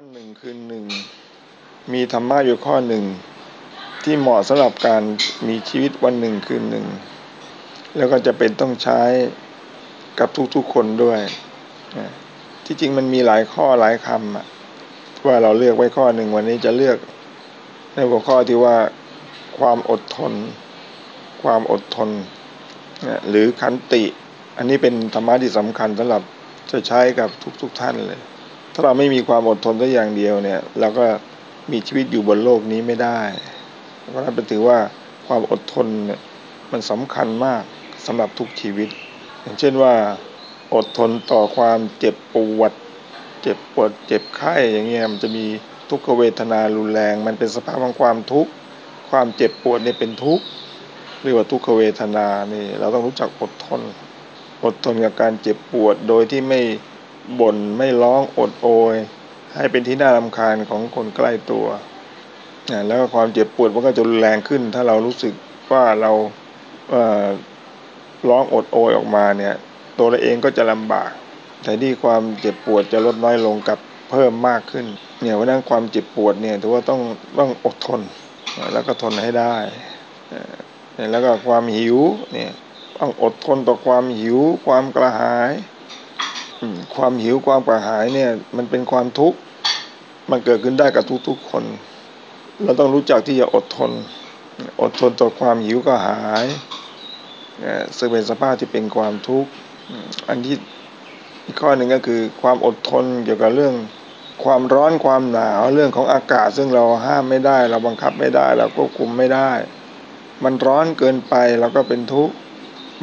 วันหนึ่งคืนหนึ่ง มีธรรมะอยู่ข้อหนึ่ง ที่เหมาะสำหรับการมีชีวิตวันหนึ่งคืนหนึ่ง แล้วก็จะเป็นต้องใช้กับทุกๆคนด้วย ที่จริงมันมีหลายข้อหลายคำว่าเราเลือกไว้ข้อหนึ่งวันนี้จะเลือก ในหัวข้อที่ว่าความอดทน ความอดทน หรือขันติ อันนี้เป็นธรรมะที่สำคัญสำหรับจะใช้กับทุกๆท่านเลย ถ้าเราไม่มีความอดทนสักอย่างเดียวเนี่ย เราก็มีชีวิตอยู่บนโลกนี้ไม่ได้ เพราะนั้นเป็นถือว่าความอดทนเนี่ยมันสำคัญมากสำหรับทุกชีวิต อย่างเช่นว่า อดทนต่อความเจ็บปวด เจ็บปวดเจ็บไข้อย่างเงี้ยมันจะมีทุกขเวทนารุนแรง มันเป็นสภาพของความทุกข์ความเจ็บปวดเนี่ยเป็นทุกข์เรียกว่าทุกขเวทนานี่ เราต้องรู้จักอดทน อดทนกับการเจ็บปวดโดยที่ไม่ บ่นไม่ร้องอดโอย ให้เป็นที่น่ารำคาญของคนใกล้ตัวแล้วความเจ็บปวดมันก็จะรุนแรงขึ้น ถ้าเรารู้สึกว่าเราเร้องอดโอยออกมาเนี่ย ตัวเราเองก็จะลำบาก แต่ที่ความเจ็บปวดจะลดน้อยลงกับเพิ่มมากขึ้น เนี่ยเพราะนั้นความเจ็บปวดเนี่ยถือว่าต้องต้องอดทน แล้วก็ทนให้ได้แล้วก็ความหิวเนี่ยต้องอดทนต่อความหิวความกระหาย ความหิวความกระหายเนี่ย มันเป็นความทุกข์มันเกิดขึ้นได้กับทุกๆคน เราต้องรู้จักที่จะอดทน อดทนต่อความหิวกระหายซึ่งเป็นสภาพที่เป็นความทุกข์อันที่อีกข้อหนึ่งก็คือความอดทนเกี่ยวกับเรื่องความร้อนความหนาวเรื่องของอากาศ ซึ่งเราห้ามไม่ได้ เราบังคับไม่ได้ เราควบคุมไม่ได้ มันร้อนเกินไปเราก็เป็นทุกข์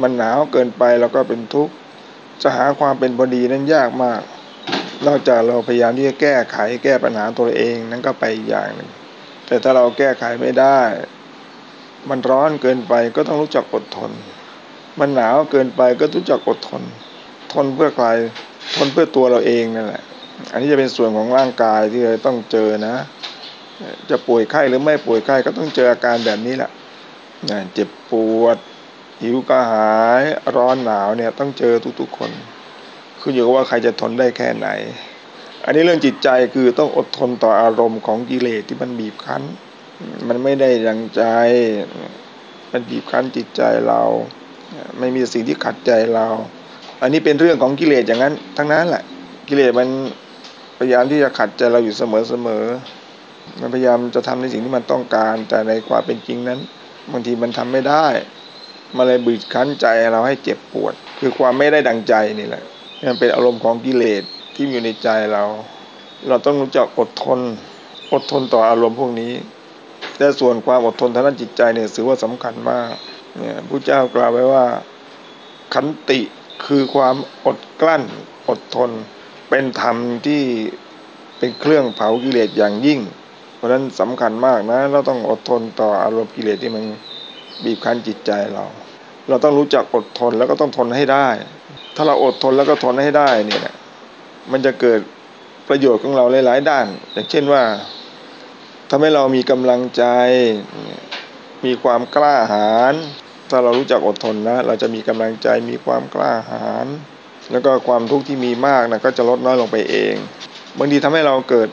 มันหนาวเกินไปเราก็เป็นทุกข์ จะหาความเป็นพอดีนั้นยากมาก นอกจากเราพยายามที่จะแก้ไขแก้ปัญหาตัวเองนั้นก็ไปอย่างหนึ่ง แต่ถ้าเราแก้ไขไม่ได้ มันร้อนเกินไปก็ต้องรู้จักอดทน มันหนาวเกินไปก็รู้จักอดทน ทนเพื่อใคร ทนเพื่อตัวเราเองนั่นแหละ อันนี้จะเป็นส่วนของร่างกายที่เราต้องเจอนะ จะป่วยไข้หรือไม่ป่วยไข้ก็ต้องเจออาการแบบนี้แหละเจ็บปวด หิวกระหายร้อนหนาวเนี่ยต้องเจอทุกๆคนขึ้นอยู่กับว่าใครจะทนได้แค่ไหน อันนี้เรื่องจิตใจคือต้องอดทนต่ออารมณ์ของกิเลสที่มันบีบคั้น มันไม่ได้ดังใจ มันบีบคั้นจิตใจเรา ไม่มีสิ่งที่ขัดใจเรา อันนี้เป็นเรื่องของกิเลสอย่างนั้น ทั้งนั้นแหละ กิเลสมันพยายามที่จะขัดใจเราอยู่เสมอๆมันพยายามจะทำในสิ่งที่มันต้องการ แต่ในความเป็นจริงนั้นบางทีมันทำไม่ได้ มาเลยบีบคั้นใจเราให้เจ็บปวด คือความไม่ได้ดังใจนี่แหละมันเป็นอารมณ์ของกิเลสที่อยู่ในใจเรา เราต้องรู้จักอดทน อดทนต่ออารมณ์พวกนี้ แต่ส่วนความอดทนทางด้านจิตใจเนี่ยถือว่าสำคัญมากเนี่ยพระเจ้ากล่าวไว้ว่า ขันติคือความอดกลั้น อดทน เป็นธรรมที่เป็นเครื่องเผากิเลสอย่างยิ่ง เพราะฉะนั้นสำคัญมากนะ เราต้องอดทนต่ออารมณ์กิเลสที่มันบีบคั้นจิตใจเรา เราต้องรู้จักอดทนแล้วก็ต้องทนให้ได้ ถ้าเราอดทนแล้วก็ทนให้ได้เนี่ย มันจะเกิดประโยชน์ของเราหลาย ๆ ด้าน อย่างเช่นว่าทำให้เรามีกำลังใจ มีความกล้าหาญ ถ้าเรารู้จักอดทนนะ เราจะมีกำลังใจ มีความกล้าหาญ แล้วก็ความทุกข์ที่มีมากนะก็จะลดน้อยลงไปเอง บางทีทำให้เราเกิด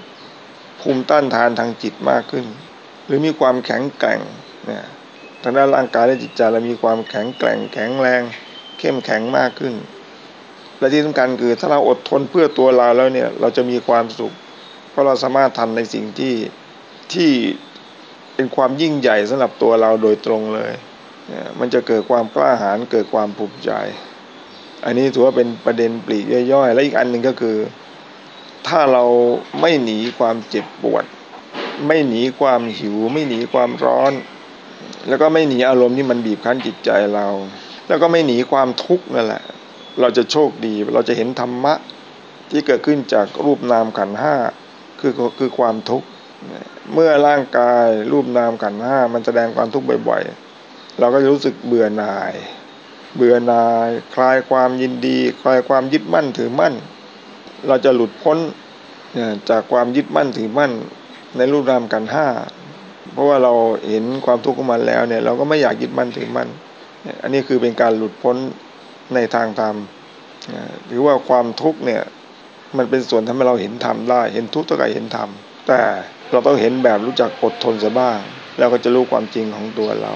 ภูมิต้านทานทางจิตมากขึ้น หรือมีความแข็งแกร่งเนี่ย ทางด้านร่างกายและจิตใจเรามีความแข็งแกร่งแข็งแรง เข้มแข็งมากขึ้น และที่สำคัญคือถ้าเราอดทนเพื่อตัวเราแล้วเนี่ยเราจะมีความสุข เพราะเราสามารถทำในสิ่งที่ที่เป็นความยิ่งใหญ่สำหรับตัวเราโดยตรงเลย มันจะเกิดความกล้าหาญเกิดความภูมิใจ อันนี้ถือว่าเป็นประเด็นปลีกย่อยๆ และอีกอันหนึ่งก็คือ ถ้าเราไม่หนีความเจ็บปวด ไม่หนีความหิว ไม่หนีความร้อน แล้วก็ไม่หนีอารมณ์ที่มันบีบคั้นจิตใจเรา แล้วก็ไม่หนีความทุกข์นั่นแหละ เราจะโชคดีเราจะเห็นธรรมะที่เกิดขึ้นจากรูปนามขันห้าคือคือความทุกข์เมื่อร่างกายรูปนามขันห้ามันแสดงความทุกข์บ่อยๆ เราก็จะรู้สึกเบื่อหน่าย เบื่อหน่าย คลายความยินดี คลายความยึดมั่นถือมั่น เราจะหลุดพ้นจากความยึดมั่นถือมั่นในรูปนามขันห้า เพราะว่าเราเห็นความทุกข์ของมันแล้วเนี่ยเราก็ไม่อยากยึดมั่นถือมั่นอันนี้คือเป็นการหลุดพ้นในทางธรรมถือว่าความทุกข์เนี่ยมันเป็นส่วนทำให้เราเห็นธรรมได้ เห็นทุกข์ต้องการเห็นธรรมแต่เราต้องเห็นแบบรู้จักอดทนซะบ้างแล้วก็จะรู้ความจริงของตัวเรา